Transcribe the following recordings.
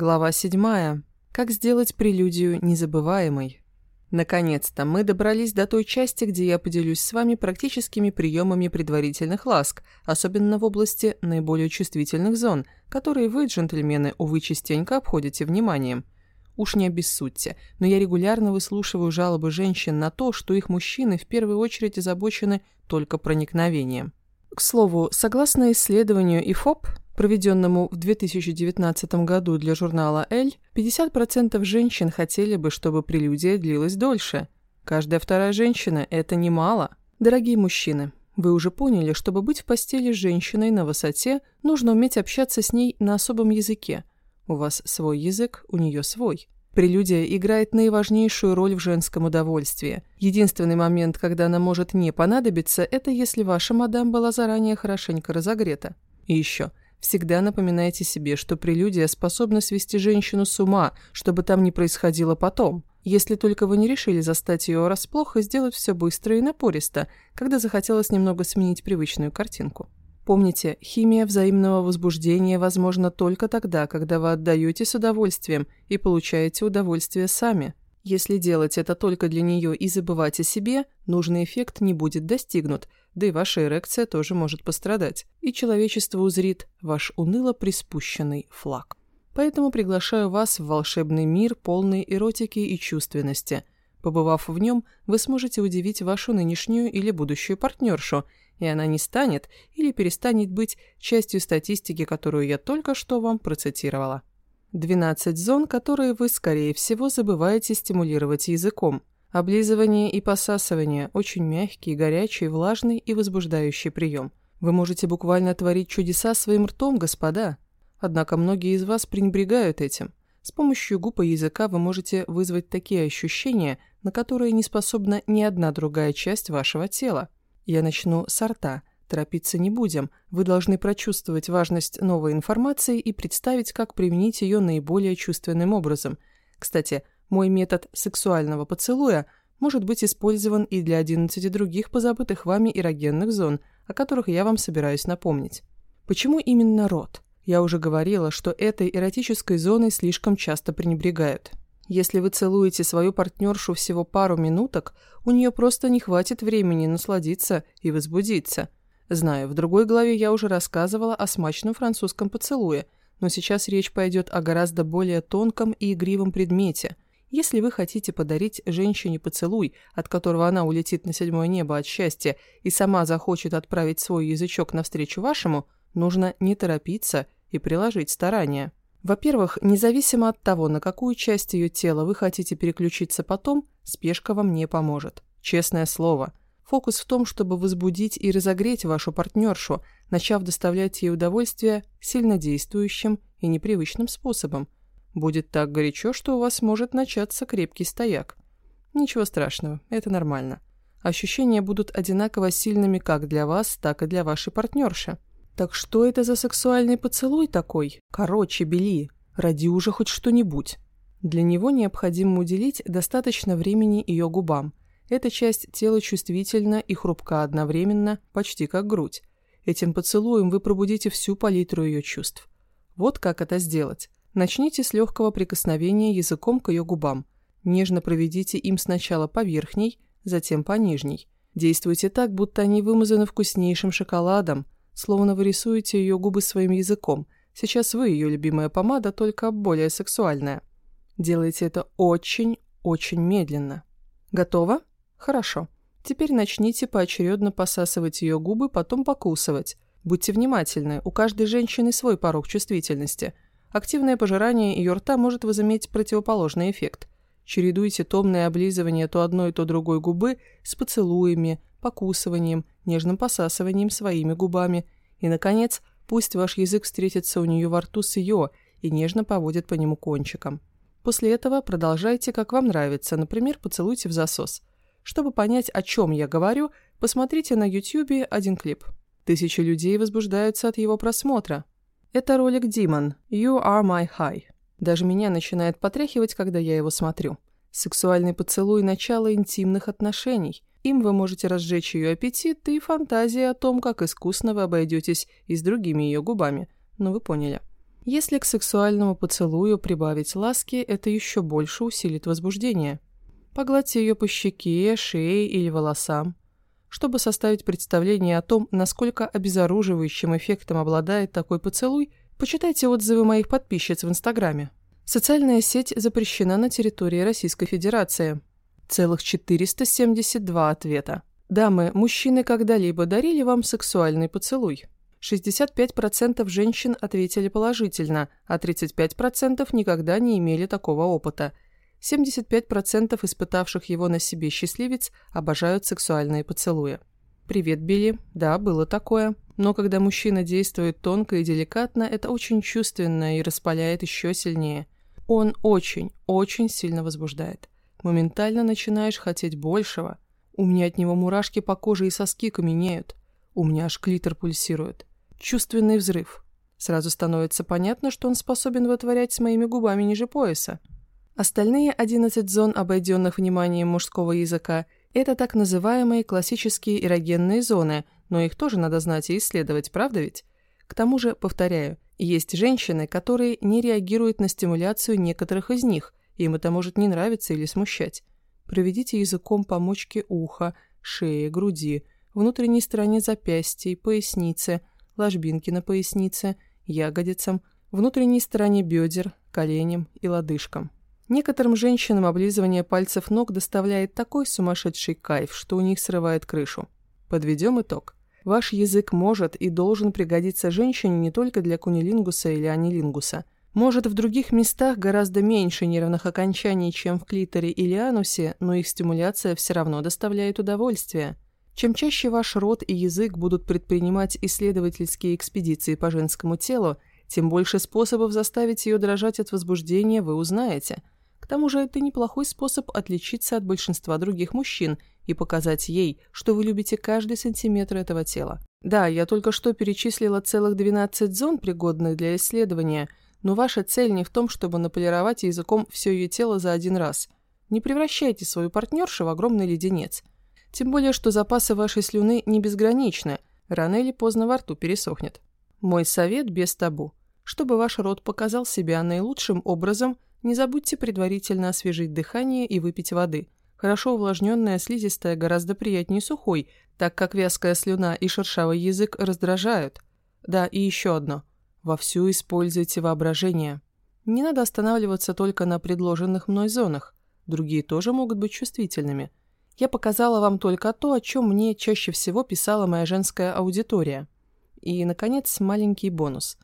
Глава 7. Как сделать прелюдию незабываемой. Наконец-то мы добрались до той части, где я поделюсь с вами практическими приемами предварительных ласк, особенно в области наиболее чувствительных зон, которые вы, джентльмены, увы, частенько обходите вниманием. Уж не обессудьте, но я регулярно выслушиваю жалобы женщин на то, что их мужчины в первую очередь озабочены только проникновением. К слову, согласно исследованию ИФОП, проведенному в 2019 году для журнала «Эль», 50% женщин хотели бы, чтобы прелюдия длилась дольше. Каждая вторая женщина – это немало. Дорогие мужчины, вы уже поняли, чтобы быть в постели с женщиной на высоте, нужно уметь общаться с ней на особом языке. У вас свой язык, у нее свой. Прелюдия играет наиважнейшую роль в женском удовольствии. Единственный момент, когда она может не понадобиться, это если ваша мадам была заранее хорошенько разогрета. И еще, всегда напоминайте себе, что прелюдия способна свести женщину с ума, чтобы там не происходило потом. Если только вы не решили застать ее врасплох и сделать все быстро и напористо, когда захотелось немного сменить привычную картинку. Помните, химия взаимного возбуждения возможна только тогда, когда вы отдаете с удовольствием и получаете удовольствие сами. Если делать это только для нее и забывать о себе, нужный эффект не будет достигнут, да и ваша эрекция тоже может пострадать, и человечество узрит ваш уныло приспущенный флаг. Поэтому приглашаю вас в волшебный мир полной эротики и чувственности. Побывав в нем, вы сможете удивить вашу нынешнюю или будущую партнершу – и она не станет или перестанет быть частью статистики, которую я только что вам процитировала. 12 зон, которые вы, скорее всего, забываете стимулировать языком. Облизывание и посасывание – очень мягкий, горячий, влажный и возбуждающий прием. Вы можете буквально творить чудеса своим ртом, господа. Однако многие из вас пренебрегают этим. С помощью губ и языка вы можете вызвать такие ощущения, на которые не способна ни одна другая часть вашего тела. Я начну с арта. Торопиться не будем. Вы должны прочувствовать важность новой информации и представить, как применить ее наиболее чувственным образом. Кстати, мой метод сексуального поцелуя может быть использован и для 11 других позабытых вами эрогенных зон, о которых я вам собираюсь напомнить. Почему именно рот? Я уже говорила, что этой эротической зоной слишком часто пренебрегают. Если вы целуете свою партнершу всего пару минуток, у нее просто не хватит времени насладиться и возбудиться. Знаю, в другой главе я уже рассказывала о смачном французском поцелуе, но сейчас речь пойдет о гораздо более тонком и игривом предмете. Если вы хотите подарить женщине поцелуй, от которого она улетит на седьмое небо от счастья и сама захочет отправить свой язычок навстречу вашему, нужно не торопиться и приложить старания. Во-первых, независимо от того, на какую часть ее тела вы хотите переключиться потом, спешка вам не поможет. Честное слово. Фокус в том, чтобы возбудить и разогреть вашу партнершу, начав доставлять ей удовольствие сильнодействующим и непривычным способом. Будет так горячо, что у вас может начаться крепкий стояк. Ничего страшного, это нормально. Ощущения будут одинаково сильными как для вас, так и для вашей партнерши. Так что это за сексуальный поцелуй такой? Короче, Бели, роди уже хоть что-нибудь. Для него необходимо уделить достаточно времени ее губам. Эта часть тела чувствительна и хрупка одновременно, почти как грудь. Этим поцелуем вы пробудите всю палитру ее чувств. Вот как это сделать. Начните с легкого прикосновения языком к ее губам. Нежно проведите им сначала по верхней, затем по нижней. Действуйте так, будто они вымазаны вкуснейшим шоколадом – словно вы рисуете ее губы своим языком. Сейчас вы ее любимая помада, только более сексуальная. Делайте это очень-очень медленно. Готово? Хорошо. Теперь начните поочередно посасывать ее губы, потом покусывать. Будьте внимательны, у каждой женщины свой порог чувствительности. Активное пожирание ее рта может возыметь противоположный эффект. Чередуйте томное облизывание то одной, то другой губы с поцелуями, покусыванием, нежным посасыванием своими губами. И, наконец, пусть ваш язык встретится у нее во рту с ее и нежно поводит по нему кончиком. После этого продолжайте, как вам нравится, например, поцелуйте в засос. Чтобы понять, о чем я говорю, посмотрите на YouTube один клип. Тысячи людей возбуждаются от его просмотра. Это ролик Димон «You are my high». Даже меня начинает потряхивать, когда я его смотрю. Сексуальный поцелуй – начало интимных отношений. Им вы можете разжечь ее аппетит и фантазии о том, как искусно вы обойдетесь и с другими ее губами. Ну, вы поняли. Если к сексуальному поцелую прибавить ласки, это еще больше усилит возбуждение. Погладьте ее по щеке, шее или волосам. Чтобы составить представление о том, насколько обезоруживающим эффектом обладает такой поцелуй, почитайте отзывы моих подписчиц в Инстаграме. Социальная сеть запрещена на территории Российской Федерации. Целых 472 ответа. Дамы, мужчины когда-либо дарили вам сексуальный поцелуй? 65% женщин ответили положительно, а 35% никогда не имели такого опыта. 75% испытавших его на себе счастливец обожают сексуальные поцелуи. «Привет, Билли. Да, было такое. Но когда мужчина действует тонко и деликатно, это очень чувственно и распаляет еще сильнее. Он очень, очень сильно возбуждает. Моментально начинаешь хотеть большего. У меня от него мурашки по коже и соски каменеют. У меня аж клитор пульсирует. Чувственный взрыв. Сразу становится понятно, что он способен вытворять с моими губами ниже пояса. Остальные 11 зон, обойденных вниманием мужского языка, это так называемые классические эрогенные зоны, но их тоже надо знать и исследовать, правда ведь? К тому же, повторяю, есть женщины, которые не реагируют на стимуляцию некоторых из них, им это может не нравиться или смущать. Проведите языком по мочке уха, шее, груди, внутренней стороне запястья, пояснице, ложбинки на пояснице, ягодицам, внутренней стороне бедер, коленям и лодыжкам. Некоторым женщинам облизывание пальцев ног доставляет такой сумасшедший кайф, что у них срывает крышу. Подведем итог. Ваш язык может и должен пригодиться женщине не только для кунилингуса или анилингуса. Может, в других местах гораздо меньше нервных окончаний, чем в клиторе или анусе, но их стимуляция все равно доставляет удовольствие. Чем чаще ваш рот и язык будут предпринимать исследовательские экспедиции по женскому телу, тем больше способов заставить ее дрожать от возбуждения вы узнаете. Тому же это неплохой способ отличиться от большинства других мужчин и показать ей, что вы любите каждый сантиметр этого тела. Да, я только что перечислила целых 12 зон, пригодных для исследования, но ваша цель не в том, чтобы наполировать языком все ее тело за один раз. Не превращайте свою партнершу в огромный леденец – тем более, что запасы вашей слюны не безграничны, рано или поздно во рту пересохнет. Мой совет без табу. Чтобы ваш рот показал себя наилучшим образом, не забудьте предварительно освежить дыхание и выпить воды. Хорошо увлажненная слизистая гораздо приятнее сухой, так как вязкая слюна и шершавый язык раздражают. Да, и еще одно. Вовсю используйте воображение. Не надо останавливаться только на предложенных мной зонах. Другие тоже могут быть чувствительными – я показала вам только то, о чем мне чаще всего писала моя женская аудитория. И, наконец, маленький бонус.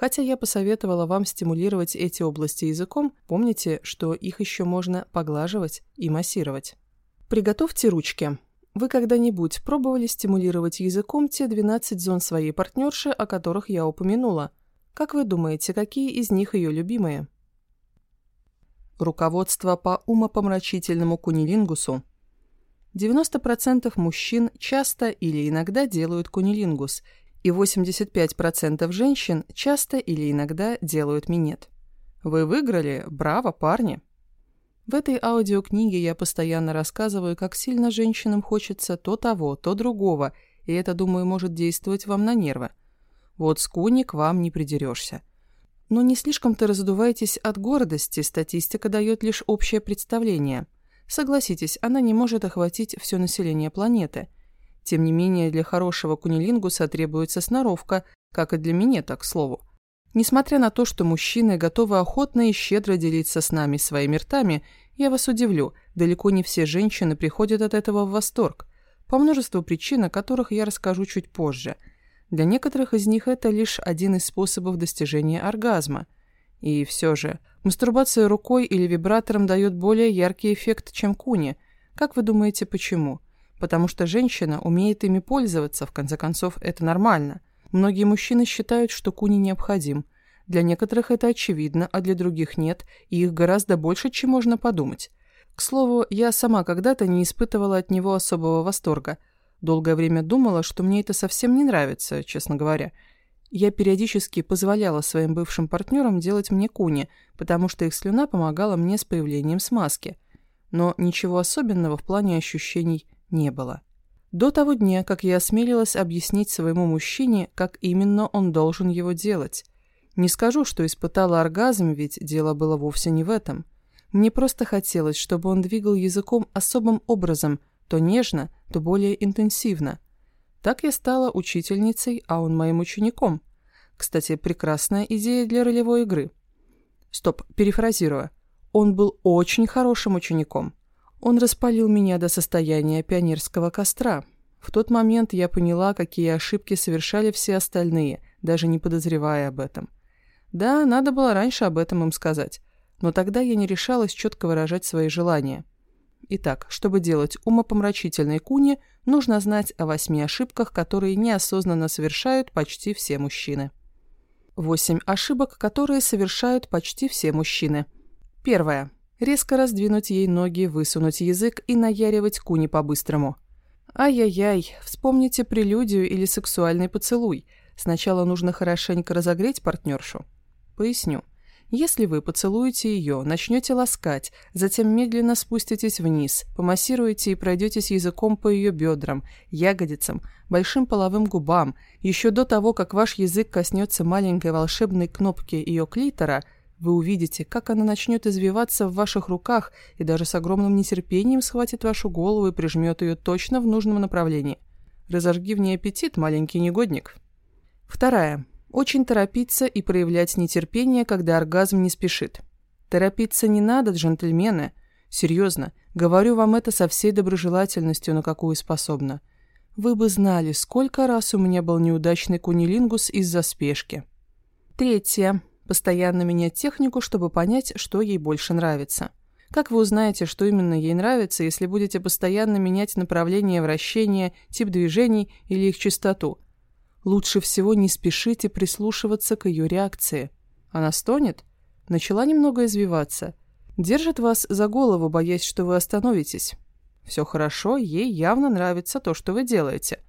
Хотя я посоветовала вам стимулировать эти области языком, помните, что их еще можно поглаживать и массировать. Приготовьте ручки. Вы когда-нибудь пробовали стимулировать языком те 12 зон своей партнерши, о которых я упомянула? Как вы думаете, какие из них ее любимые? Руководство по умопомрачительному кунилингусу 90% мужчин часто или иногда делают кунилингус, и 85% женщин часто или иногда делают минет. Вы выиграли, браво, парни! В этой аудиокниге я постоянно рассказываю, как сильно женщинам хочется то того, то другого, и это, думаю, может действовать вам на нервы. Вот с куни к вам не придерешься. Но не слишком-то раздувайтесь от гордости, статистика дает лишь общее представление – Согласитесь, она не может охватить все население планеты. Тем не менее, для хорошего кунилингуса требуется сноровка, как и для меня, так к слову. Несмотря на то, что мужчины готовы охотно и щедро делиться с нами своими ртами, я вас удивлю, далеко не все женщины приходят от этого в восторг. По множеству причин, о которых я расскажу чуть позже. Для некоторых из них это лишь один из способов достижения оргазма. И все же, Мастурбация рукой или вибратором дает более яркий эффект, чем куни. Как вы думаете, почему? Потому что женщина умеет ими пользоваться, в конце концов, это нормально. Многие мужчины считают, что куни необходим. Для некоторых это очевидно, а для других нет, и их гораздо больше, чем можно подумать. К слову, я сама когда-то не испытывала от него особого восторга. Долгое время думала, что мне это совсем не нравится, честно говоря – я периодически позволяла своим бывшим партнерам делать мне куни, потому что их слюна помогала мне с появлением смазки. Но ничего особенного в плане ощущений не было. До того дня, как я осмелилась объяснить своему мужчине, как именно он должен его делать. Не скажу, что испытала оргазм, ведь дело было вовсе не в этом. Мне просто хотелось, чтобы он двигал языком особым образом, то нежно, то более интенсивно. Так я стала учительницей, а он моим учеником. Кстати, прекрасная идея для ролевой игры. Стоп, перефразируя. Он был очень хорошим учеником. Он распалил меня до состояния пионерского костра. В тот момент я поняла, какие ошибки совершали все остальные, даже не подозревая об этом. Да, надо было раньше об этом им сказать, но тогда я не решалась четко выражать свои желания. Итак, чтобы делать умопомрачительные куни, нужно знать о восьми ошибках, которые неосознанно совершают почти все мужчины. Восемь ошибок, которые совершают почти все мужчины. Первое. Резко раздвинуть ей ноги, высунуть язык и наяривать куни по-быстрому. Ай-яй-яй, вспомните прелюдию или сексуальный поцелуй. Сначала нужно хорошенько разогреть партнершу. Поясню. Если вы поцелуете ее, начнете ласкать, затем медленно спуститесь вниз, помассируете и пройдетесь языком по ее бедрам, ягодицам, большим половым губам, еще до того, как ваш язык коснется маленькой волшебной кнопки ее клитора, вы увидите, как она начнет извиваться в ваших руках и даже с огромным нетерпением схватит вашу голову и прижмет ее точно в нужном направлении. Разожги в ней аппетит, маленький негодник. Вторая. Очень торопиться и проявлять нетерпение, когда оргазм не спешит. Торопиться не надо, джентльмены. Серьезно, говорю вам это со всей доброжелательностью, на какую способна. Вы бы знали, сколько раз у меня был неудачный кунилингус из-за спешки. Третье. Постоянно менять технику, чтобы понять, что ей больше нравится. Как вы узнаете, что именно ей нравится, если будете постоянно менять направление вращения, тип движений или их частоту – Лучше всего не спешите прислушиваться к ее реакции. Она стонет? Начала немного извиваться. Держит вас за голову, боясь, что вы остановитесь. Все хорошо, ей явно нравится то, что вы делаете.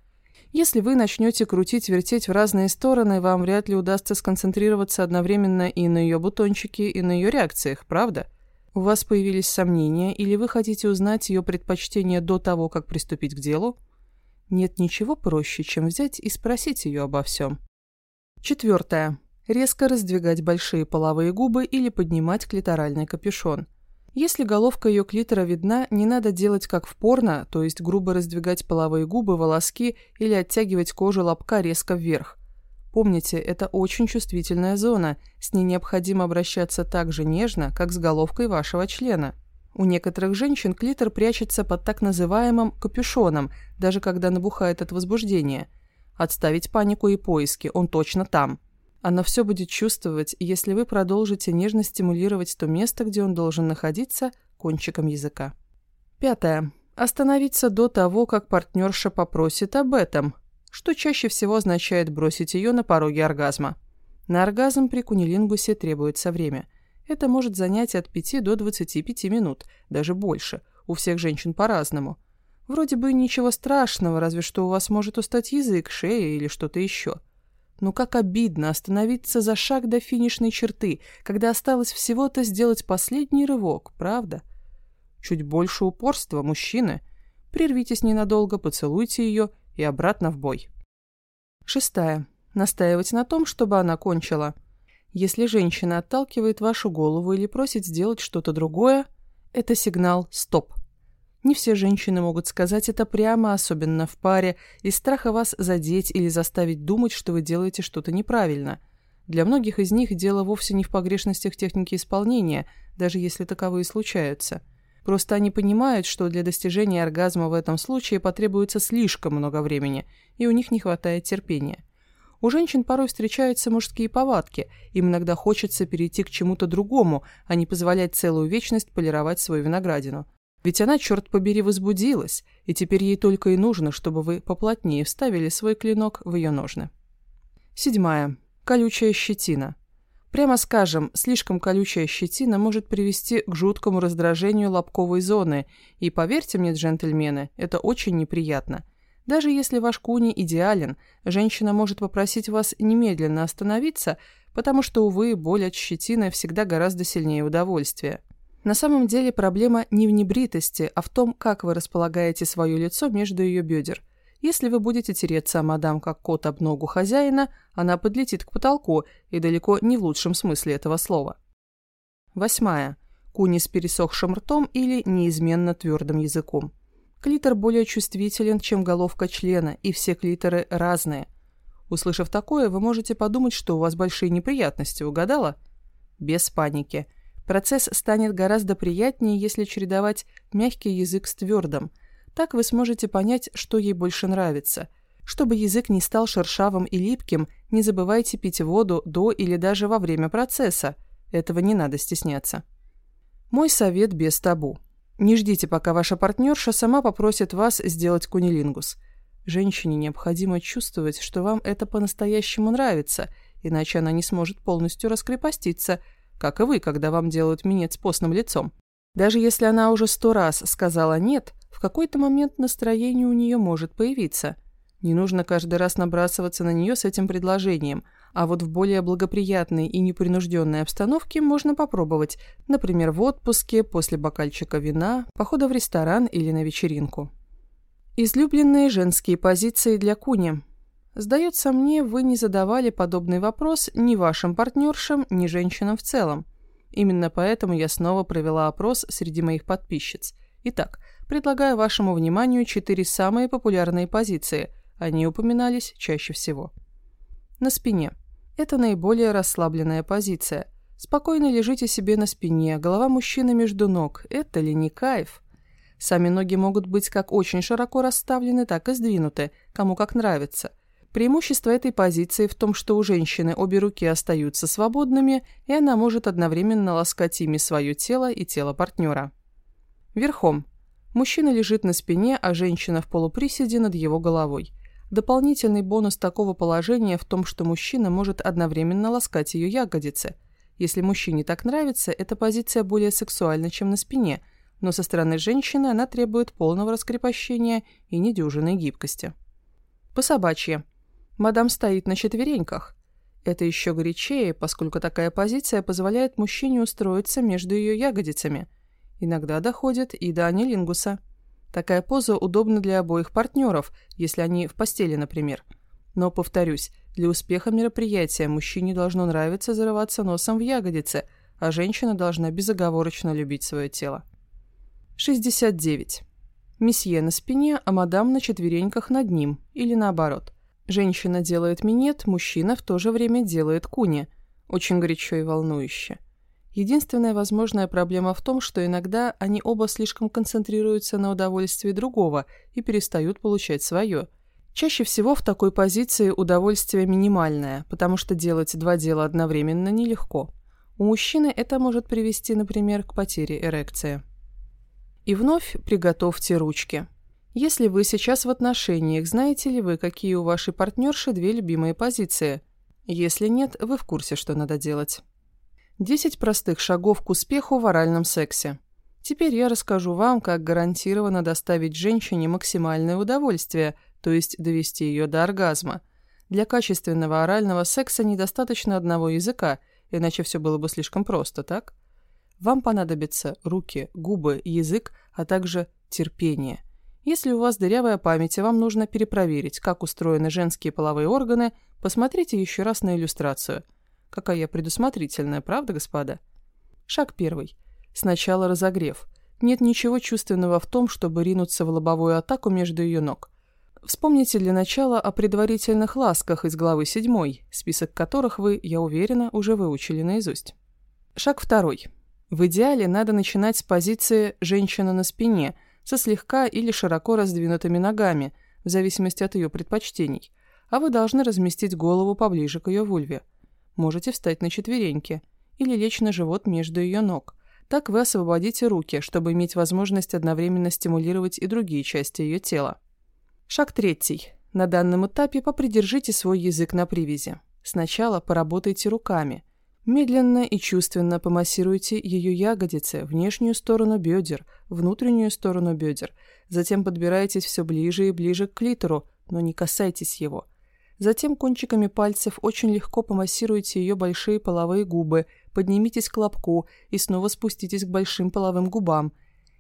Если вы начнете крутить-вертеть в разные стороны, вам вряд ли удастся сконцентрироваться одновременно и на ее бутончике, и на ее реакциях, правда? У вас появились сомнения, или вы хотите узнать ее предпочтения до того, как приступить к делу? Нет ничего проще, чем взять и спросить ее обо всем. Четвертое. Резко раздвигать большие половые губы или поднимать клиторальный капюшон. Если головка ее клитора видна, не надо делать как в порно, то есть грубо раздвигать половые губы, волоски или оттягивать кожу лобка резко вверх. Помните, это очень чувствительная зона, с ней необходимо обращаться так же нежно, как с головкой вашего члена. У некоторых женщин клитор прячется под так называемым капюшоном, даже когда набухает от возбуждения. Отставить панику и поиски, он точно там. Она все будет чувствовать, если вы продолжите нежно стимулировать то место, где он должен находиться, кончиком языка. Пятое. Остановиться до того, как партнерша попросит об этом, что чаще всего означает бросить ее на пороге оргазма. На оргазм при кунилингусе требуется время – это может занять от 5 до 25 минут, даже больше. У всех женщин по-разному. Вроде бы ничего страшного, разве что у вас может устать язык, шея или что-то еще. Но как обидно остановиться за шаг до финишной черты, когда осталось всего-то сделать последний рывок, правда? Чуть больше упорства, мужчины. Прервитесь ненадолго, поцелуйте ее и обратно в бой. Шестая. Настаивать на том, чтобы она кончила – если женщина отталкивает вашу голову или просит сделать что-то другое, это сигнал «стоп». Не все женщины могут сказать это прямо, особенно в паре, из страха вас задеть или заставить думать, что вы делаете что-то неправильно. Для многих из них дело вовсе не в погрешностях техники исполнения, даже если таковые случаются. Просто они понимают, что для достижения оргазма в этом случае потребуется слишком много времени, и у них не хватает терпения. У женщин порой встречаются мужские повадки, им иногда хочется перейти к чему-то другому, а не позволять целую вечность полировать свою виноградину. Ведь она, черт побери, возбудилась, и теперь ей только и нужно, чтобы вы поплотнее вставили свой клинок в ее ножны. Седьмая. Колючая щетина. Прямо скажем, слишком колючая щетина может привести к жуткому раздражению лобковой зоны, и поверьте мне, джентльмены, это очень неприятно. Даже если ваш куни идеален, женщина может попросить вас немедленно остановиться, потому что, увы, боль от щетины всегда гораздо сильнее удовольствия. На самом деле проблема не в небритости, а в том, как вы располагаете свое лицо между ее бедер. Если вы будете тереться о мадам как кот об ногу хозяина, она подлетит к потолку, и далеко не в лучшем смысле этого слова. Восьмая. Куни с пересохшим ртом или неизменно твердым языком. Клитор более чувствителен, чем головка члена, и все клиторы разные. Услышав такое, вы можете подумать, что у вас большие неприятности, угадала? Без паники. Процесс станет гораздо приятнее, если чередовать мягкий язык с твердым. Так вы сможете понять, что ей больше нравится. Чтобы язык не стал шершавым и липким, не забывайте пить воду до или даже во время процесса. Этого не надо стесняться. Мой совет без табу. Не ждите, пока ваша партнерша сама попросит вас сделать кунилингус. Женщине необходимо чувствовать, что вам это по-настоящему нравится, иначе она не сможет полностью раскрепоститься, как и вы, когда вам делают минет с постным лицом. Даже если она уже сто раз сказала «нет», в какой-то момент настроение у нее может появиться. Не нужно каждый раз набрасываться на нее с этим предложением – а вот в более благоприятной и непринужденной обстановке можно попробовать, например, в отпуске, после бокальчика вина, похода в ресторан или на вечеринку. Излюбленные женские позиции для куни. Сдается мне, вы не задавали подобный вопрос ни вашим партнершам, ни женщинам в целом. Именно поэтому я снова провела опрос среди моих подписчиц. Итак, предлагаю вашему вниманию четыре самые популярные позиции. Они упоминались чаще всего. На спине. Это наиболее расслабленная позиция. Спокойно лежите себе на спине, голова мужчины между ног. Это ли не кайф? Сами ноги могут быть как очень широко расставлены, так и сдвинуты, кому как нравится. Преимущество этой позиции в том, что у женщины обе руки остаются свободными, и она может одновременно ласкать ими свое тело и тело партнера. Верхом. Мужчина лежит на спине, а женщина в полуприседе над его головой. Дополнительный бонус такого положения в том, что мужчина может одновременно ласкать ее ягодицы. Если мужчине так нравится, эта позиция более сексуальна, чем на спине, но со стороны женщины она требует полного раскрепощения и недюжинной гибкости. По собачье. Мадам стоит на четвереньках. Это еще горячее, поскольку такая позиция позволяет мужчине устроиться между ее ягодицами. Иногда доходит и до анилингуса. Такая поза удобна для обоих партнеров, если они в постели, например. Но, повторюсь, для успеха мероприятия мужчине должно нравиться зарываться носом в ягодицы, а женщина должна безоговорочно любить свое тело. 69. Месье на спине, а мадам на четвереньках над ним, или наоборот. Женщина делает минет, мужчина в то же время делает куни. Очень горячо и волнующе. Единственная возможная проблема в том, что иногда они оба слишком концентрируются на удовольствии другого и перестают получать свое. Чаще всего в такой позиции удовольствие минимальное, потому что делать два дела одновременно нелегко. У мужчины это может привести, например, к потере эрекции. И вновь приготовьте ручки. Если вы сейчас в отношениях, знаете ли вы, какие у вашей партнерши две любимые позиции? Если нет, вы в курсе, что надо делать. 10 простых шагов к успеху в оральном сексе. Теперь я расскажу вам, как гарантированно доставить женщине максимальное удовольствие, то есть довести ее до оргазма. Для качественного орального секса недостаточно одного языка, иначе все было бы слишком просто, так? Вам понадобятся руки, губы, язык, а также терпение. Если у вас дырявая память, и вам нужно перепроверить, как устроены женские половые органы, посмотрите еще раз на иллюстрацию – Какая я предусмотрительная, правда, господа? Шаг первый. Сначала разогрев. Нет ничего чувственного в том, чтобы ринуться в лобовую атаку между ее ног. Вспомните для начала о предварительных ласках из главы 7, список которых вы, я уверена, уже выучили наизусть. Шаг второй. В идеале надо начинать с позиции «женщина на спине», со слегка или широко раздвинутыми ногами, в зависимости от ее предпочтений, а вы должны разместить голову поближе к ее вульве. Можете встать на четвереньки или лечь на живот между ее ног. Так вы освободите руки, чтобы иметь возможность одновременно стимулировать и другие части ее тела. Шаг третий. На данном этапе попридержите свой язык на привязи. Сначала поработайте руками. Медленно и чувственно помассируйте ее ягодицы, внешнюю сторону бедер, внутреннюю сторону бедер. Затем подбирайтесь все ближе и ближе к клитору, но не касайтесь его. Затем кончиками пальцев очень легко помассируйте ее большие половые губы, поднимитесь к лобку и снова спуститесь к большим половым губам.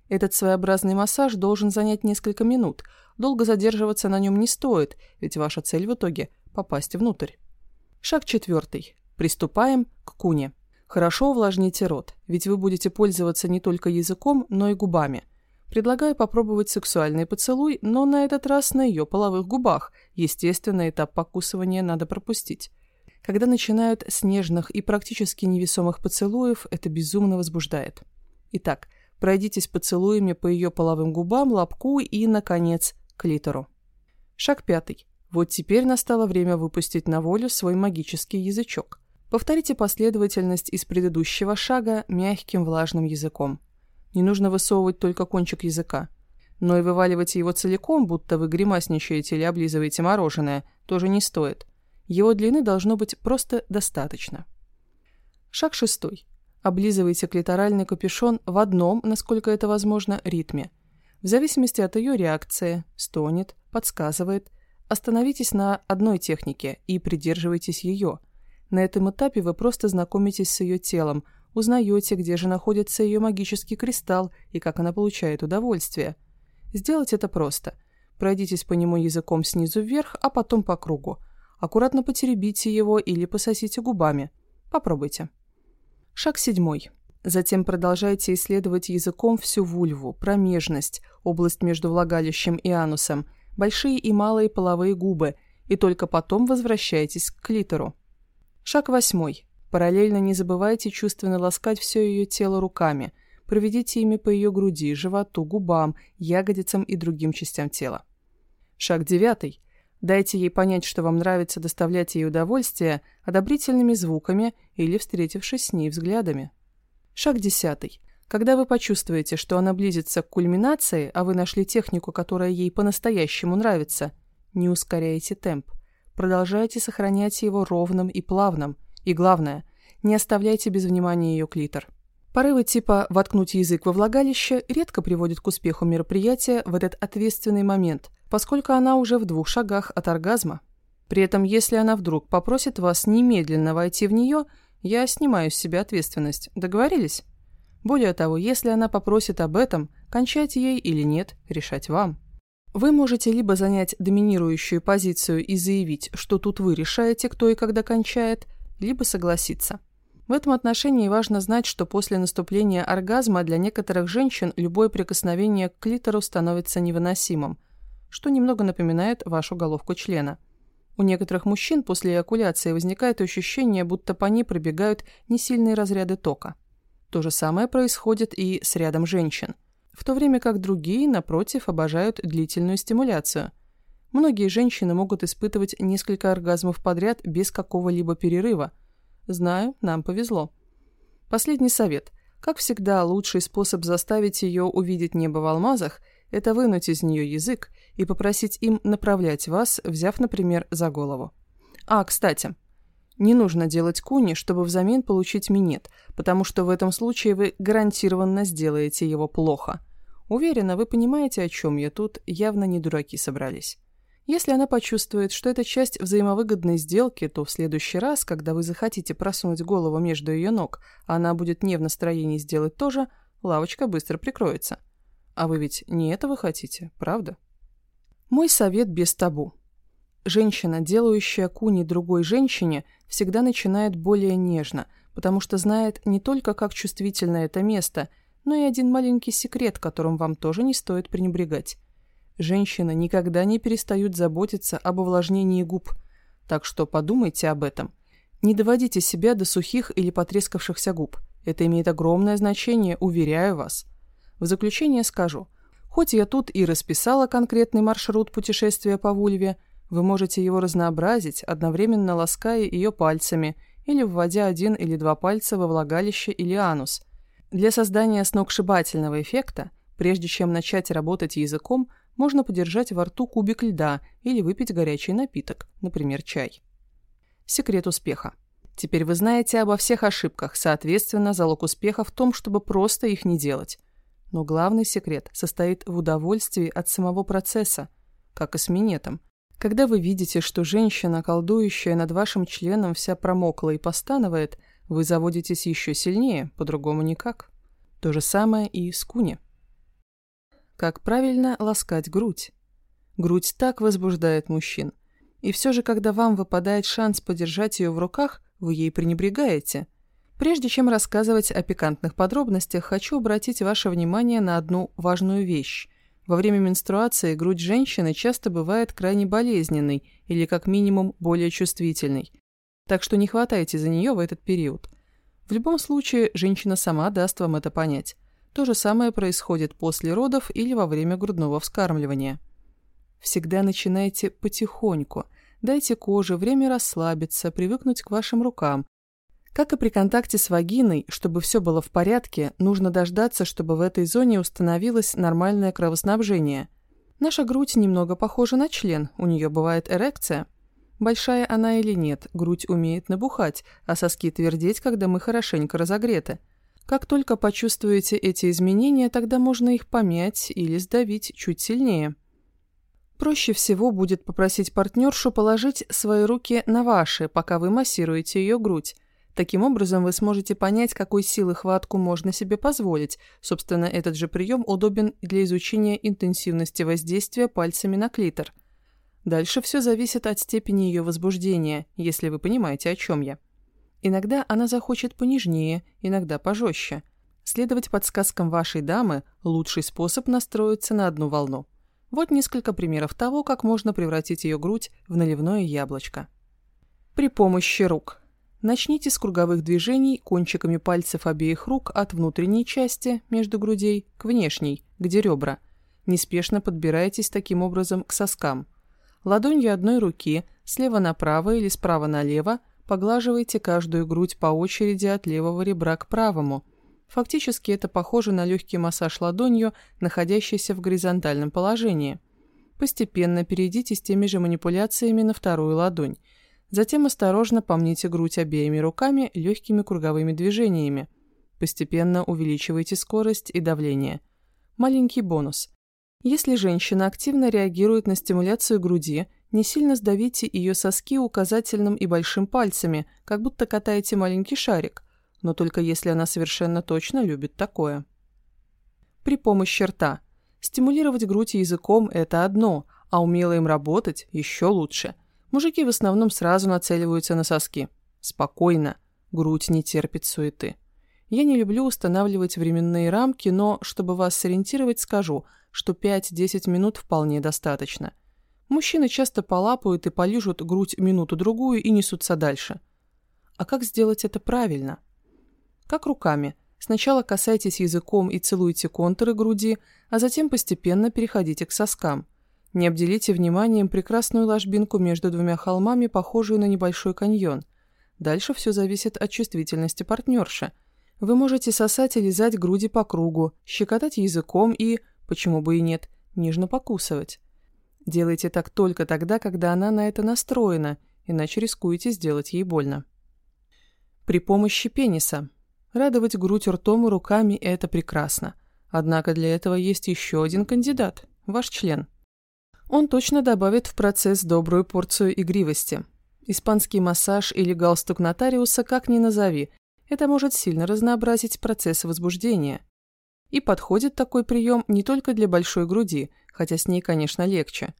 Этот своеобразный массаж должен занять несколько минут. Долго задерживаться на нем не стоит, ведь ваша цель в итоге – попасть внутрь. Шаг четвертый. Приступаем к куне. Хорошо увлажните рот, ведь вы будете пользоваться не только языком, но и губами. Предлагаю попробовать сексуальный поцелуй, но на этот раз на ее половых губах. Естественно, этап покусывания надо пропустить. Когда начинают с нежных и практически невесомых поцелуев, это безумно возбуждает. Итак, пройдитесь поцелуями по ее половым губам, лобку и, наконец, клитору. Шаг пятый. Вот теперь настало время выпустить на волю свой магический язычок. Повторите последовательность из предыдущего шага мягким влажным языком. Не нужно высовывать только кончик языка. Но и вываливать его целиком, будто вы гримасничаете или облизываете мороженое, тоже не стоит. Его длины должно быть просто достаточно. Шаг шестой. Облизывайте клиторальный капюшон в одном, насколько это возможно, ритме. В зависимости от ее реакции, стонет, подсказывает, остановитесь на одной технике и придерживайтесь ее. На этом этапе вы просто знакомитесь с ее телом, узнаете, где же находится ее магический кристалл и как она получает удовольствие. Сделать это просто. Пройдитесь по нему языком снизу вверх, а потом по кругу – Аккуратно потеребите его или пососите губами. Попробуйте. Шаг седьмой. Затем продолжайте исследовать языком всю вульву, промежность, область между влагалищем и анусом, большие и малые половые губы, и только потом возвращайтесь к клитору. Шаг восьмой. Параллельно не забывайте чувственно ласкать все ее тело руками. Проведите ими по ее груди, животу, губам, ягодицам и другим частям тела. Шаг девятый. Дайте ей понять, что вам нравится доставлять ей удовольствие одобрительными звуками или встретившись с ней взглядами. Шаг десятый. Когда вы почувствуете, что она близится к кульминации, а вы нашли технику, которая ей по-настоящему нравится, не ускоряйте темп. Продолжайте сохранять его ровным и плавным. И главное, не оставляйте без внимания ее клитор. Порывы типа «воткнуть язык во влагалище» редко приводят к успеху мероприятия в этот ответственный момент – поскольку она уже в двух шагах от оргазма. При этом, если она вдруг попросит вас немедленно войти в нее, я снимаю с себя ответственность. Договорились? Более того, если она попросит об этом, кончать ей или нет, решать вам. Вы можете либо занять доминирующую позицию и заявить, что тут вы решаете, кто и когда кончает, либо согласиться. В этом отношении важно знать, что после наступления оргазма для некоторых женщин любое прикосновение к клитору становится невыносимым – что немного напоминает вашу головку члена. У некоторых мужчин после эякуляции возникает ощущение, будто по ней пробегают несильные разряды тока. То же самое происходит и с рядом женщин, в то время как другие, напротив, обожают длительную стимуляцию. Многие женщины могут испытывать несколько оргазмов подряд без какого-либо перерыва. Знаю, нам повезло. Последний совет. Как всегда, лучший способ заставить ее увидеть небо в алмазах – это вынуть из нее язык и попросить им направлять вас, взяв, например, за голову. А, кстати, не нужно делать куни, чтобы взамен получить минет, потому что в этом случае вы гарантированно сделаете его плохо. Уверена, вы понимаете, о чем я тут, явно не дураки собрались. Если она почувствует, что это часть взаимовыгодной сделки, то в следующий раз, когда вы захотите просунуть голову между ее ног, а она будет не в настроении сделать то же, лавочка быстро прикроется. А вы ведь не этого хотите, правда? Мой совет без табу. Женщина, делающая куни другой женщине, всегда начинает более нежно, потому что знает не только, как чувствительно это место, но и один маленький секрет, которым вам тоже не стоит пренебрегать. Женщины никогда не перестают заботиться об увлажнении губ, так что подумайте об этом. Не доводите себя до сухих или потрескавшихся губ. Это имеет огромное значение, уверяю вас. В заключение скажу, хоть я тут и расписала конкретный маршрут путешествия по Вульве, вы можете его разнообразить, одновременно лаская ее пальцами или вводя один или два пальца во влагалище или анус. Для создания сногсшибательного эффекта, прежде чем начать работать языком, можно подержать во рту кубик льда или выпить горячий напиток, например, чай. Секрет успеха. Теперь вы знаете обо всех ошибках, соответственно, залог успеха в том, чтобы просто их не делать. Но главный секрет состоит в удовольствии от самого процесса, как и с минетом. Когда вы видите, что женщина, колдующая над вашим членом, вся промокла и постанывает, вы заводитесь еще сильнее, по-другому никак. То же самое и с куни. как правильно ласкать грудь. Грудь так возбуждает мужчин. И все же, когда вам выпадает шанс подержать ее в руках, вы ей пренебрегаете. Прежде чем рассказывать о пикантных подробностях, хочу обратить ваше внимание на одну важную вещь. Во время менструации грудь женщины часто бывает крайне болезненной или как минимум более чувствительной. Так что не хватайте за нее в этот период. В любом случае, женщина сама даст вам это понять. То же самое происходит после родов или во время грудного вскармливания. Всегда начинайте потихоньку. Дайте коже время расслабиться, привыкнуть к вашим рукам. Как и при контакте с вагиной, чтобы все было в порядке, нужно дождаться, чтобы в этой зоне установилось нормальное кровоснабжение. Наша грудь немного похожа на член, у нее бывает эрекция. Большая она или нет, грудь умеет набухать, а соски твердеть, когда мы хорошенько разогреты. Как только почувствуете эти изменения, тогда можно их помять или сдавить чуть сильнее. Проще всего будет попросить партнершу положить свои руки на ваши, пока вы массируете ее грудь. Таким образом, вы сможете понять, какой силы хватку можно себе позволить. Собственно, этот же прием удобен для изучения интенсивности воздействия пальцами на клитор. Дальше все зависит от степени ее возбуждения, если вы понимаете, о чем я. Иногда она захочет понежнее, иногда пожестче. Следовать подсказкам вашей дамы – лучший способ настроиться на одну волну. Вот несколько примеров того, как можно превратить ее грудь в наливное яблочко. При помощи рук – Начните с круговых движений кончиками пальцев обеих рук от внутренней части, между грудей, к внешней, где ребра. Неспешно подбирайтесь таким образом к соскам. Ладонью одной руки, слева направо или справа налево, поглаживайте каждую грудь по очереди от левого ребра к правому. Фактически это похоже на легкий массаж ладонью, находящийся в горизонтальном положении. Постепенно перейдите с теми же манипуляциями на вторую ладонь – Затем осторожно помните грудь обеими руками легкими круговыми движениями. Постепенно увеличивайте скорость и давление. Маленький бонус. Если женщина активно реагирует на стимуляцию груди, не сильно сдавите ее соски указательным и большим пальцами, как будто катаете маленький шарик, но только если она совершенно точно любит такое. При помощи рта. Стимулировать грудь языком – это одно, а умело им работать – еще лучше – Мужики в основном сразу нацеливаются на соски. Спокойно. Грудь не терпит суеты. Я не люблю устанавливать временные рамки, но, чтобы вас сориентировать, скажу, что 5-10 минут вполне достаточно. Мужчины часто полапают и полижут грудь минуту-другую и несутся дальше. А как сделать это правильно? Как руками. Сначала касайтесь языком и целуйте контуры груди, а затем постепенно переходите к соскам. Не обделите вниманием прекрасную ложбинку между двумя холмами, похожую на небольшой каньон. Дальше все зависит от чувствительности партнерши. Вы можете сосать и лизать груди по кругу, щекотать языком и, почему бы и нет, нежно покусывать. Делайте так только тогда, когда она на это настроена, иначе рискуете сделать ей больно. При помощи пениса. Радовать грудь ртом и руками – это прекрасно. Однако для этого есть еще один кандидат – ваш член – он точно добавит в процесс добрую порцию игривости. Испанский массаж или галстук нотариуса как ни назови, это может сильно разнообразить процесс возбуждения. И подходит такой прием не только для большой груди, хотя с ней, конечно, легче.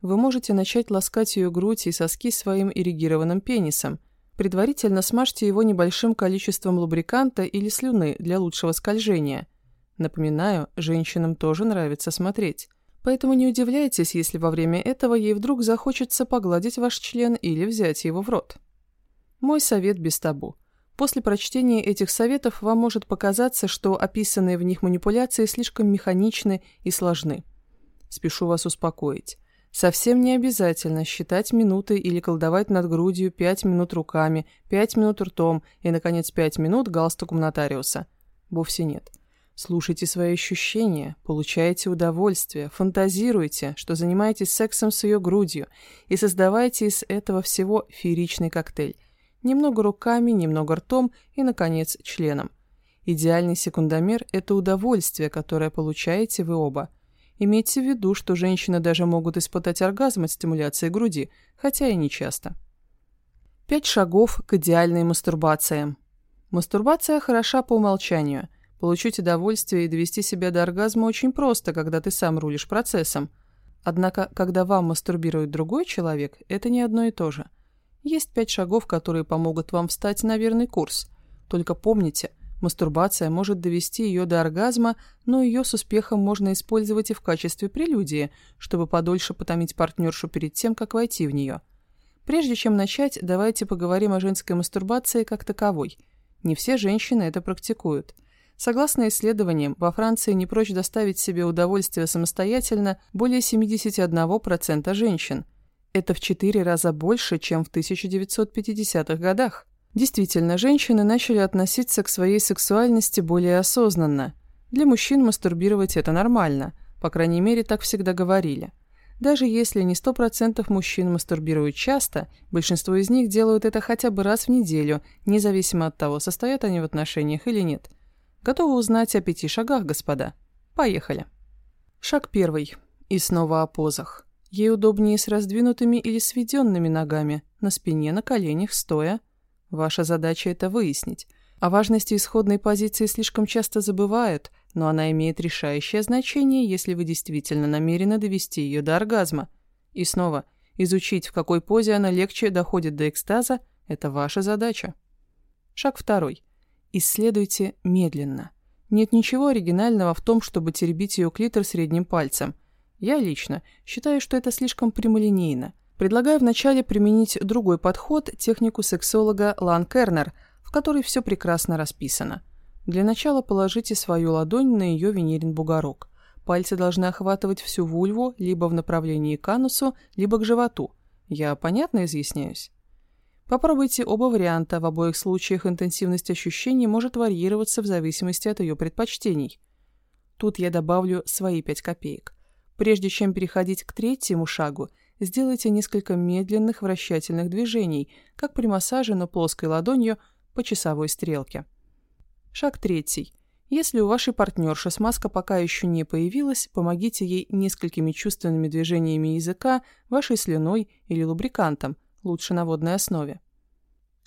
Вы можете начать ласкать ее грудь и соски своим ирригированным пенисом. Предварительно смажьте его небольшим количеством лубриканта или слюны для лучшего скольжения. Напоминаю, женщинам тоже нравится смотреть. Поэтому не удивляйтесь, если во время этого ей вдруг захочется погладить ваш член или взять его в рот. Мой совет без табу. После прочтения этих советов вам может показаться, что описанные в них манипуляции слишком механичны и сложны. Спешу вас успокоить. Совсем не обязательно считать минуты или колдовать над грудью 5 минут руками, 5 минут ртом и, наконец, 5 минут галстуком нотариуса. Вовсе нет. Слушайте свои ощущения, получайте удовольствие, фантазируйте, что занимаетесь сексом с ее грудью и создавайте из этого всего фееричный коктейль. Немного руками, немного ртом и, наконец, членом. Идеальный секундомер – это удовольствие, которое получаете вы оба. Имейте в виду, что женщины даже могут испытать оргазм от стимуляции груди, хотя и не часто. Пять шагов к идеальной мастурбации. Мастурбация хороша по умолчанию – Получить удовольствие и довести себя до оргазма очень просто, когда ты сам рулишь процессом. Однако, когда вам мастурбирует другой человек, это не одно и то же. Есть пять шагов, которые помогут вам встать на верный курс. Только помните, мастурбация может довести ее до оргазма, но ее с успехом можно использовать и в качестве прелюдии, чтобы подольше потомить партнершу перед тем, как войти в нее. Прежде чем начать, давайте поговорим о женской мастурбации как таковой. Не все женщины это практикуют – Согласно исследованиям, во Франции не прочь доставить себе удовольствие самостоятельно более 71% женщин. Это в 4 раза больше, чем в 1950-х годах. Действительно, женщины начали относиться к своей сексуальности более осознанно. Для мужчин мастурбировать это нормально, по крайней мере, так всегда говорили. Даже если не 100% мужчин мастурбируют часто, большинство из них делают это хотя бы раз в неделю, независимо от того, состоят они в отношениях или нет – Готовы узнать о пяти шагах, господа? Поехали. Шаг первый. И снова о позах. Ей удобнее с раздвинутыми или сведенными ногами, на спине, на коленях, стоя. Ваша задача это выяснить. О важности исходной позиции слишком часто забывают, но она имеет решающее значение, если вы действительно намерены довести ее до оргазма. И снова, изучить, в какой позе она легче доходит до экстаза, это ваша задача. Шаг второй. Исследуйте медленно. Нет ничего оригинального в том, чтобы теребить ее клитор средним пальцем. Я лично считаю, что это слишком прямолинейно. Предлагаю вначале применить другой подход, технику сексолога Лан Кернер, в которой все прекрасно расписано. Для начала положите свою ладонь на ее венерин бугорок. Пальцы должны охватывать всю вульву либо в направлении к анусу, либо к животу. Я понятно изъясняюсь? Попробуйте оба варианта, в обоих случаях интенсивность ощущений может варьироваться в зависимости от ее предпочтений. Тут я добавлю свои 5 копеек. Прежде чем переходить к третьему шагу, сделайте несколько медленных вращательных движений, как при массаже, но плоской ладонью по часовой стрелке. Шаг третий. Если у вашей партнерши смазка пока еще не появилась, помогите ей несколькими чувственными движениями языка, вашей слюной или лубрикантом – лучше на водной основе.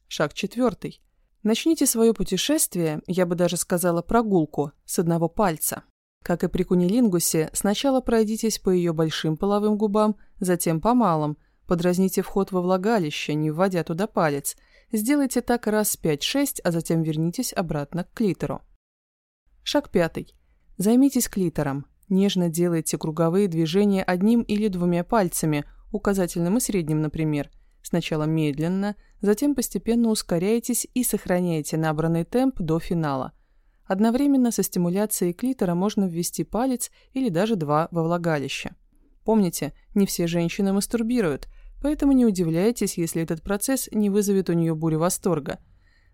Шаг четвертый. Начните свое путешествие, я бы даже сказала прогулку, с одного пальца. Как и при кунилингусе, сначала пройдитесь по ее большим половым губам, затем по малым, подразните вход во влагалище, не вводя туда палец. Сделайте так раз 5-6, а затем вернитесь обратно к клитору. Шаг пятый. Займитесь клитором. Нежно делайте круговые движения одним или двумя пальцами, указательным и средним, например – Сначала медленно, затем постепенно ускоряйтесь и сохраняйте набранный темп до финала. Одновременно со стимуляцией клитора можно ввести палец или даже два во влагалище. Помните, не все женщины мастурбируют, поэтому не удивляйтесь, если этот процесс не вызовет у нее бурю восторга.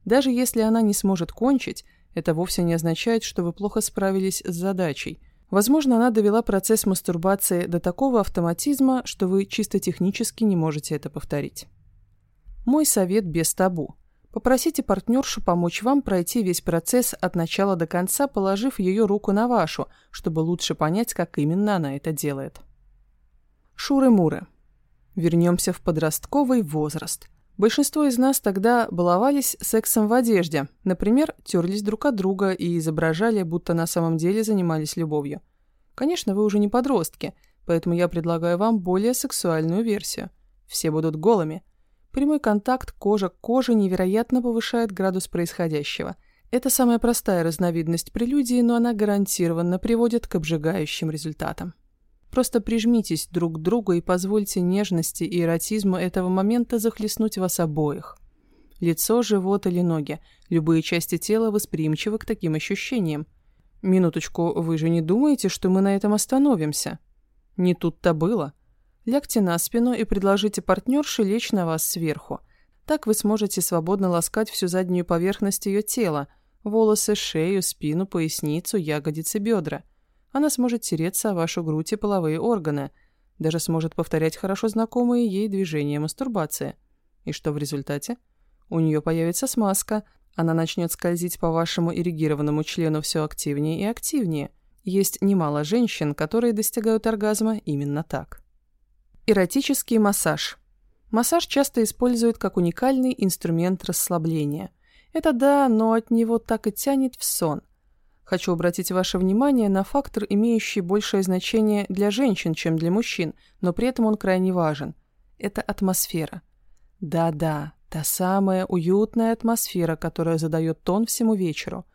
Даже если она не сможет кончить, это вовсе не означает, что вы плохо справились с задачей. Возможно, она довела процесс мастурбации до такого автоматизма, что вы чисто технически не можете это повторить. Мой совет без табу. Попросите партнершу помочь вам пройти весь процесс от начала до конца, положив ее руку на вашу, чтобы лучше понять, как именно она это делает. Шуры-муры. Вернемся в подростковый возраст. Большинство из нас тогда баловались сексом в одежде, например, терлись друг от друга и изображали, будто на самом деле занимались любовью. Конечно, вы уже не подростки, поэтому я предлагаю вам более сексуальную версию. Все будут голыми. Прямой контакт кожа к коже невероятно повышает градус происходящего. Это самая простая разновидность прелюдии, но она гарантированно приводит к обжигающим результатам. Просто прижмитесь друг к другу и позвольте нежности и эротизму этого момента захлестнуть вас обоих. Лицо, живот или ноги, любые части тела восприимчивы к таким ощущениям. Минуточку, вы же не думаете, что мы на этом остановимся? Не тут-то было. Лягте на спину и предложите партнерше лечь на вас сверху. Так вы сможете свободно ласкать всю заднюю поверхность ее тела, волосы, шею, спину, поясницу, ягодицы, бедра. Она сможет тереться о вашу грудь и половые органы, даже сможет повторять хорошо знакомые ей движения мастурбации. И что в результате? У нее появится смазка, она начнет скользить по вашему ирригированному члену все активнее и активнее. Есть немало женщин, которые достигают оргазма именно так. Эротический массаж. Массаж часто используют как уникальный инструмент расслабления. Это да, но от него так и тянет в сон. Хочу обратить ваше внимание на фактор, имеющий большее значение для женщин, чем для мужчин, но при этом он крайне важен. Это атмосфера. Да-да, та самая уютная атмосфера, которая задает тон всему вечеру.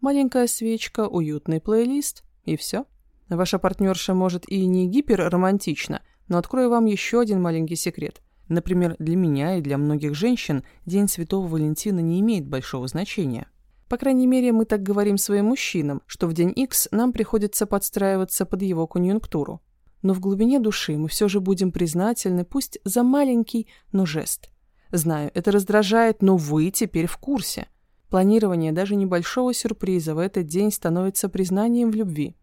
Маленькая свечка, уютный плейлист и все. Ваша партнерша может и не гиперромантична, но открою вам еще один маленький секрет. Например, для меня и для многих женщин День Святого Валентина не имеет большого значения. По крайней мере, мы так говорим своим мужчинам, что в день X нам приходится подстраиваться под его конъюнктуру. Но в глубине души мы все же будем признательны, пусть за маленький, но жест. Знаю, это раздражает, но вы теперь в курсе. Планирование даже небольшого сюрприза в этот день становится признанием в любви.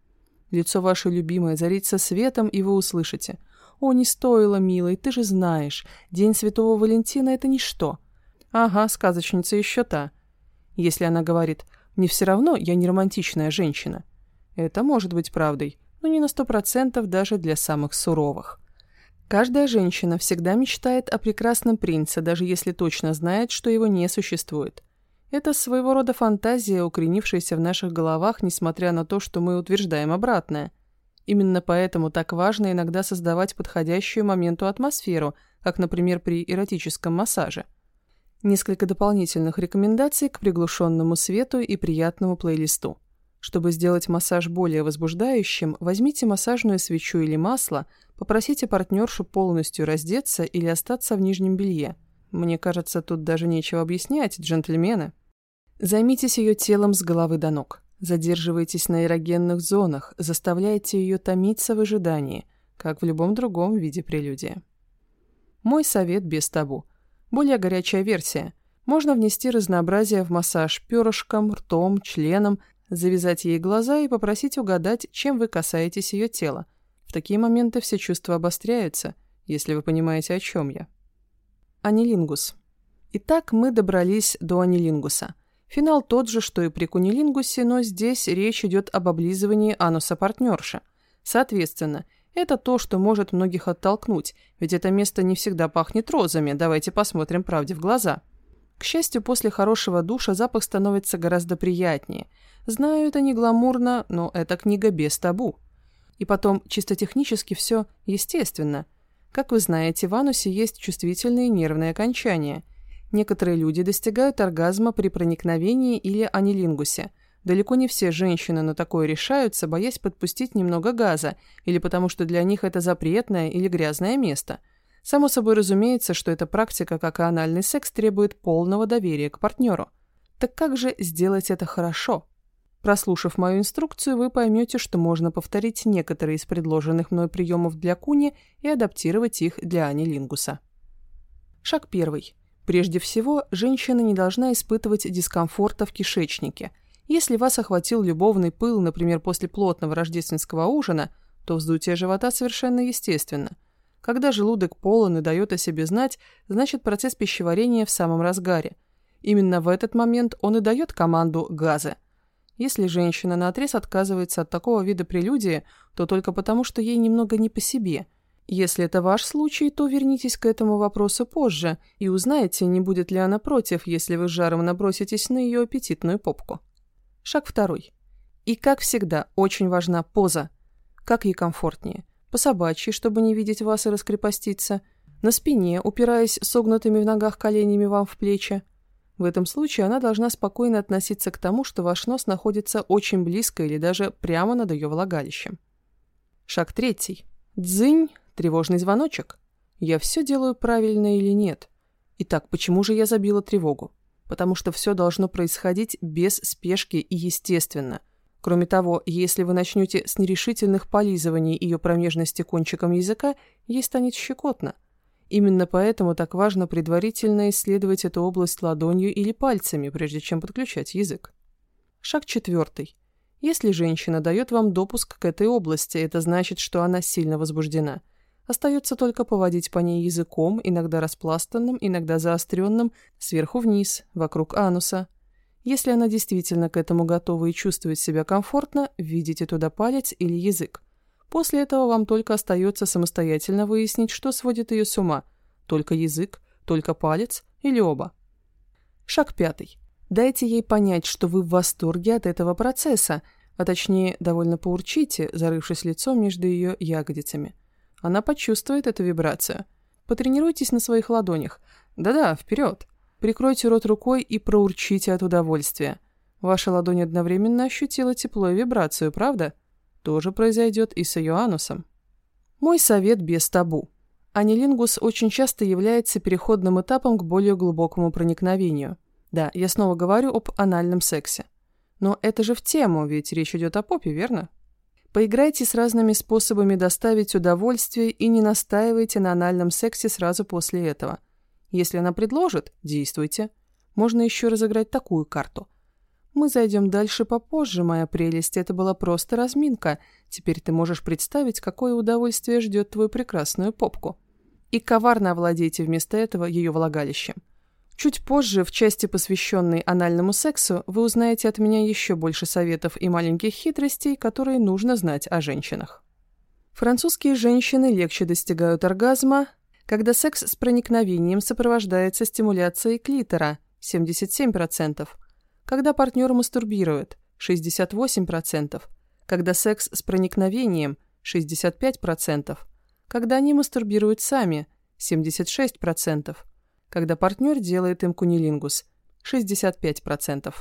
Лицо ваше любимое зарится светом, и вы услышите. «О, не стоило, милый, ты же знаешь, День Святого Валентина — это ничто». Ага, сказочница еще та. Если она говорит «мне все равно, я не романтичная женщина». Это может быть правдой, но не на сто процентов даже для самых суровых. Каждая женщина всегда мечтает о прекрасном принце, даже если точно знает, что его не существует. Это своего рода фантазия, укоренившаяся в наших головах, несмотря на то, что мы утверждаем обратное. Именно поэтому так важно иногда создавать подходящую моменту атмосферу, как, например, при эротическом массаже – Несколько дополнительных рекомендаций к приглушенному свету и приятному плейлисту. Чтобы сделать массаж более возбуждающим, возьмите массажную свечу или масло, попросите партнершу полностью раздеться или остаться в нижнем белье. Мне кажется, тут даже нечего объяснять, джентльмены. Займитесь ее телом с головы до ног. Задерживайтесь на эрогенных зонах, заставляйте ее томиться в ожидании, как в любом другом виде прелюдии. Мой совет без табу. Более горячая версия. Можно внести разнообразие в массаж перышком, ртом, членом, завязать ей глаза и попросить угадать, чем вы касаетесь ее тела. В такие моменты все чувства обостряются, если вы понимаете, о чем я. Анилингус. Итак, мы добрались до анилингуса. Финал тот же, что и при кунилингусе, но здесь речь идет об облизывании ануса партнерши. Соответственно, это то, что может многих оттолкнуть, ведь это место не всегда пахнет розами, давайте посмотрим правде в глаза. К счастью, после хорошего душа запах становится гораздо приятнее. Знаю, это не гламурно, но это книга без табу. И потом, чисто технически все естественно. Как вы знаете, в анусе есть чувствительные нервные окончания. Некоторые люди достигают оргазма при проникновении или анилингусе – Далеко не все женщины на такое решаются, боясь подпустить немного газа, или потому что для них это запретное или грязное место. Само собой разумеется, что эта практика, как и анальный секс, требует полного доверия к партнеру. Так как же сделать это хорошо? Прослушав мою инструкцию, вы поймете, что можно повторить некоторые из предложенных мной приемов для куни и адаптировать их для анилингуса. Шаг первый. Прежде всего, женщина не должна испытывать дискомфорта в кишечнике – если вас охватил любовный пыл, например, после плотного рождественского ужина, то вздутие живота совершенно естественно. Когда желудок полон и дает о себе знать, значит процесс пищеварения в самом разгаре. Именно в этот момент он и дает команду газа. Если женщина наотрез отказывается от такого вида прелюдии, то только потому, что ей немного не по себе. Если это ваш случай, то вернитесь к этому вопросу позже и узнаете, не будет ли она против, если вы с жаром наброситесь на ее аппетитную попку. Шаг второй. И, как всегда, очень важна поза. Как ей комфортнее. По собачьи, чтобы не видеть вас и раскрепоститься. На спине, упираясь согнутыми в ногах коленями вам в плечи. В этом случае она должна спокойно относиться к тому, что ваш нос находится очень близко или даже прямо над ее влагалищем. Шаг третий. Дзынь, тревожный звоночек. Я все делаю правильно или нет? Итак, почему же я забила тревогу? Потому что все должно происходить без спешки и естественно. Кроме того, если вы начнете с нерешительных полизываний ее промежности кончиком языка, ей станет щекотно. Именно поэтому так важно предварительно исследовать эту область ладонью или пальцами, прежде чем подключать язык. Шаг четвертый. Если женщина дает вам допуск к этой области, это значит, что она сильно возбуждена – Остается только поводить по ней языком, иногда распластанным, иногда заостренным, сверху вниз, вокруг ануса. Если она действительно к этому готова и чувствует себя комфортно, введите туда палец или язык. После этого вам только остается самостоятельно выяснить, что сводит ее с ума. Только язык, только палец или оба. Шаг пятый. Дайте ей понять, что вы в восторге от этого процесса. а точнее, довольно поурчите, зарывшись лицом между ее ягодицами. Она почувствует эту вибрацию. Потренируйтесь на своих ладонях. Да-да, вперед. Прикройте рот рукой и проурчите от удовольствия. Ваша ладонь одновременно ощутила тепло и вибрацию, правда? То же произойдет и с ее анусом. Мой совет без табу. Анилингус очень часто является переходным этапом к более глубокому проникновению. Да, я снова говорю об анальном сексе. Но это же в тему, ведь речь идет о попе, верно? Поиграйте с разными способами доставить удовольствие и не настаивайте на анальном сексе сразу после этого. Если она предложит, действуйте. Можно еще разыграть такую карту. Мы зайдем дальше попозже, моя прелесть. Это была просто разминка. Теперь ты можешь представить, какое удовольствие ждет твою прекрасную попку. И коварно овладейте вместо этого ее влагалищем. Чуть позже, в части, посвященной анальному сексу, вы узнаете от меня еще больше советов и маленьких хитростей, которые нужно знать о женщинах. Французские женщины легче достигают оргазма, когда секс с проникновением сопровождается стимуляцией клитора – 77%, когда партнер мастурбирует – 68%, когда секс с проникновением – 65%, когда они мастурбируют сами – 76%, когда партнер делает им кунилингус – 65%.